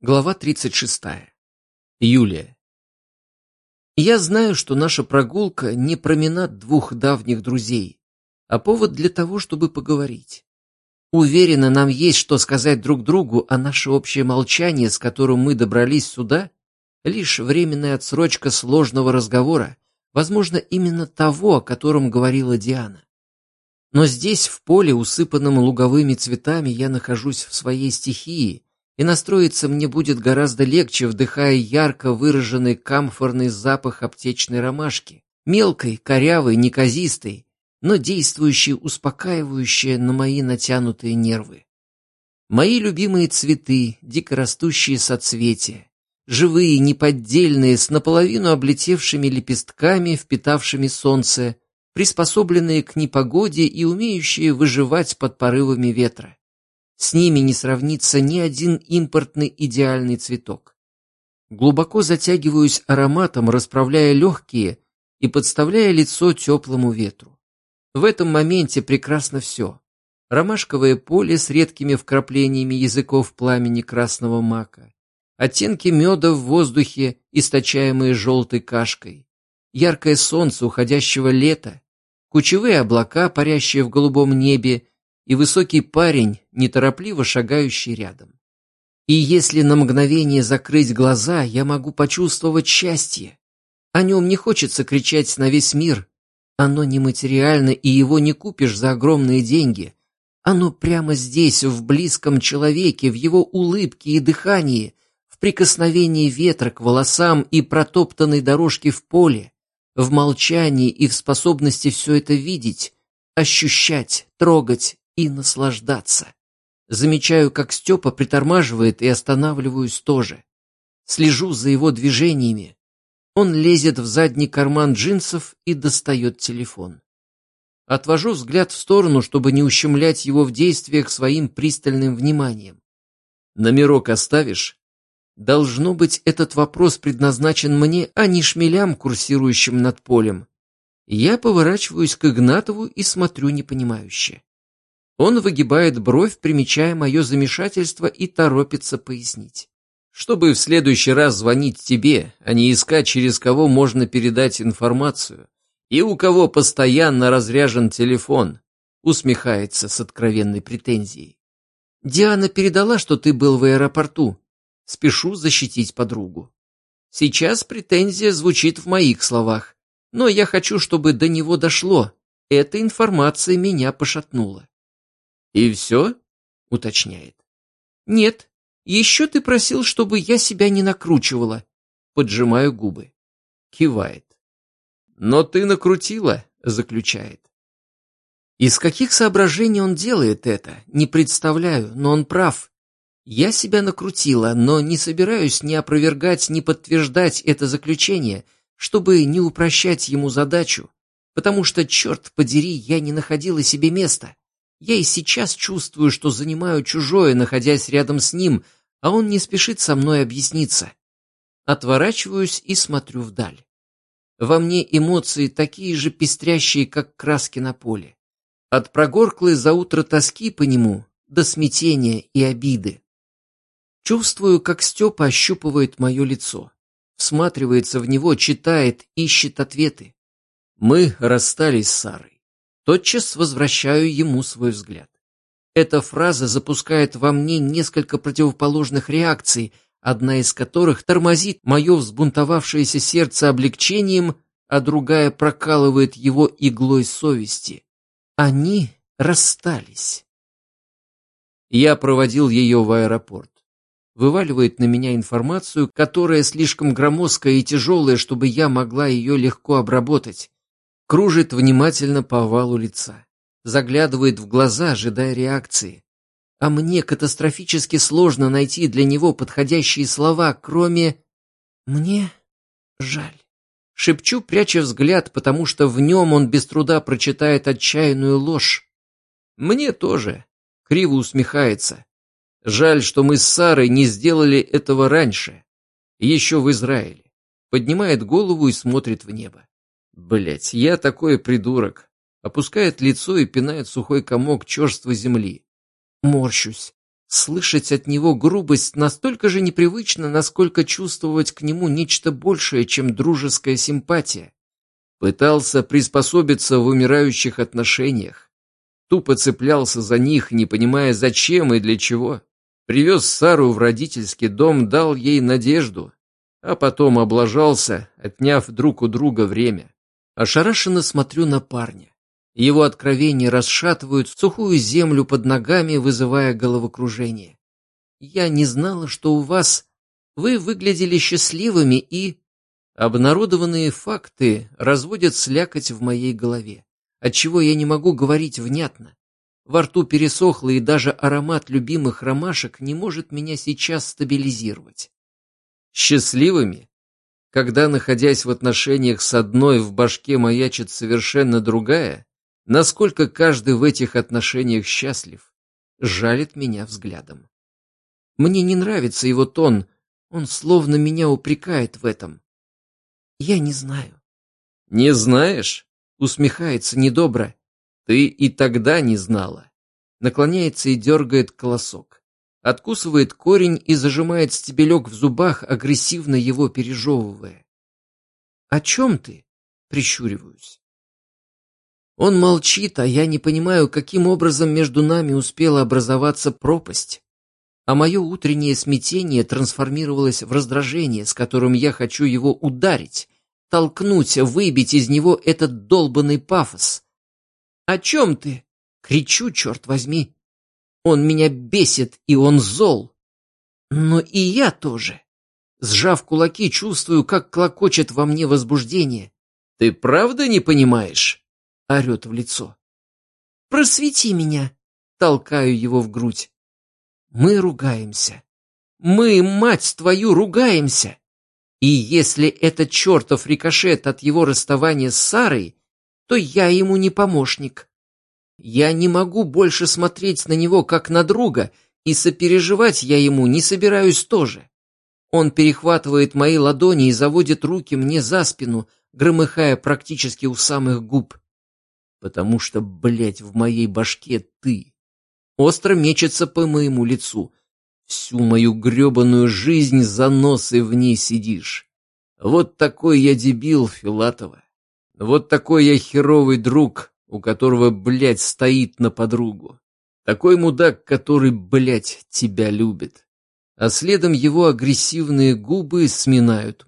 Глава 36. Юлия. Я знаю, что наша прогулка не променад двух давних друзей, а повод для того, чтобы поговорить. Уверена, нам есть что сказать друг другу, а наше общее молчание, с которым мы добрались сюда, лишь временная отсрочка сложного разговора, возможно, именно того, о котором говорила Диана. Но здесь, в поле, усыпанном луговыми цветами, я нахожусь в своей стихии — и настроиться мне будет гораздо легче, вдыхая ярко выраженный камфорный запах аптечной ромашки, мелкой, корявой, неказистой, но действующей успокаивающе на мои натянутые нервы. Мои любимые цветы, дикорастущие соцветия, живые, неподдельные, с наполовину облетевшими лепестками, впитавшими солнце, приспособленные к непогоде и умеющие выживать под порывами ветра. С ними не сравнится ни один импортный идеальный цветок. Глубоко затягиваюсь ароматом, расправляя легкие и подставляя лицо теплому ветру. В этом моменте прекрасно все. Ромашковое поле с редкими вкраплениями языков пламени красного мака, оттенки меда в воздухе, источаемые желтой кашкой, яркое солнце уходящего лета, кучевые облака, парящие в голубом небе и высокий парень, неторопливо шагающий рядом. И если на мгновение закрыть глаза, я могу почувствовать счастье. О нем не хочется кричать на весь мир. Оно нематериально, и его не купишь за огромные деньги. Оно прямо здесь, в близком человеке, в его улыбке и дыхании, в прикосновении ветра к волосам и протоптанной дорожке в поле, в молчании и в способности все это видеть, ощущать, трогать и наслаждаться. Замечаю, как Степа притормаживает и останавливаюсь тоже. Слежу за его движениями. Он лезет в задний карман джинсов и достает телефон. Отвожу взгляд в сторону, чтобы не ущемлять его в действиях своим пристальным вниманием. «Номерок оставишь?» Должно быть, этот вопрос предназначен мне, а не шмелям, курсирующим над полем. Я поворачиваюсь к Игнатову и смотрю непонимающе. Он выгибает бровь, примечая мое замешательство, и торопится пояснить. Чтобы в следующий раз звонить тебе, а не искать, через кого можно передать информацию, и у кого постоянно разряжен телефон, усмехается с откровенной претензией. Диана передала, что ты был в аэропорту. Спешу защитить подругу. Сейчас претензия звучит в моих словах, но я хочу, чтобы до него дошло. Эта информация меня пошатнула. «И все?» — уточняет. «Нет, еще ты просил, чтобы я себя не накручивала». Поджимаю губы. Кивает. «Но ты накрутила», — заключает. Из каких соображений он делает это, не представляю, но он прав. Я себя накрутила, но не собираюсь ни опровергать, ни подтверждать это заключение, чтобы не упрощать ему задачу, потому что, черт подери, я не находила себе места. Я и сейчас чувствую, что занимаю чужое, находясь рядом с ним, а он не спешит со мной объясниться. Отворачиваюсь и смотрю вдаль. Во мне эмоции такие же пестрящие, как краски на поле. От прогорклой за утро тоски по нему до смятения и обиды. Чувствую, как Степа ощупывает мое лицо. Всматривается в него, читает, ищет ответы. Мы расстались с Сарой. Тотчас возвращаю ему свой взгляд. Эта фраза запускает во мне несколько противоположных реакций, одна из которых тормозит мое взбунтовавшееся сердце облегчением, а другая прокалывает его иглой совести. Они расстались. Я проводил ее в аэропорт. Вываливает на меня информацию, которая слишком громоздкая и тяжелая, чтобы я могла ее легко обработать кружит внимательно по овалу лица, заглядывает в глаза, ожидая реакции. А мне катастрофически сложно найти для него подходящие слова, кроме «мне жаль». Шепчу, пряча взгляд, потому что в нем он без труда прочитает отчаянную ложь. «Мне тоже», — криво усмехается. «Жаль, что мы с Сарой не сделали этого раньше, еще в Израиле». Поднимает голову и смотрит в небо. Блять, я такой придурок. Опускает лицо и пинает сухой комок черства земли. Морщусь. Слышать от него грубость настолько же непривычно, насколько чувствовать к нему нечто большее, чем дружеская симпатия. Пытался приспособиться в умирающих отношениях. Тупо цеплялся за них, не понимая, зачем и для чего. Привез Сару в родительский дом, дал ей надежду, а потом облажался, отняв друг у друга время. Ошарашенно смотрю на парня. Его откровения расшатывают сухую землю под ногами, вызывая головокружение. Я не знала, что у вас... Вы выглядели счастливыми и... Обнародованные факты разводят слякоть в моей голове, отчего я не могу говорить внятно. Во рту пересохло, и даже аромат любимых ромашек не может меня сейчас стабилизировать. Счастливыми? Когда, находясь в отношениях с одной, в башке маячит совершенно другая, насколько каждый в этих отношениях счастлив, жалит меня взглядом. Мне не нравится его тон, он словно меня упрекает в этом. Я не знаю. Не знаешь? Усмехается недобро. Ты и тогда не знала. Наклоняется и дергает колосок. Откусывает корень и зажимает стебелек в зубах, агрессивно его пережевывая. «О чем ты?» — прищуриваюсь. Он молчит, а я не понимаю, каким образом между нами успела образоваться пропасть. А мое утреннее смятение трансформировалось в раздражение, с которым я хочу его ударить, толкнуть, выбить из него этот долбанный пафос. «О чем ты?» — кричу, черт возьми. Он меня бесит, и он зол. Но и я тоже. Сжав кулаки, чувствую, как клокочет во мне возбуждение. «Ты правда не понимаешь?» — орет в лицо. «Просвети меня!» — толкаю его в грудь. Мы ругаемся. Мы, мать твою, ругаемся. И если это чертов рикошет от его расставания с Сарой, то я ему не помощник. Я не могу больше смотреть на него как на друга, и сопереживать я ему не собираюсь тоже. Он перехватывает мои ладони и заводит руки мне за спину, громыхая практически у самых губ потому что, блядь, в моей башке ты. Остро мечется по моему лицу. Всю мою гребаную жизнь за нос и в ней сидишь. Вот такой я дебил, Филатова. Вот такой я херовый друг, у которого, блядь, стоит на подругу. Такой мудак, который, блядь, тебя любит. А следом его агрессивные губы сминают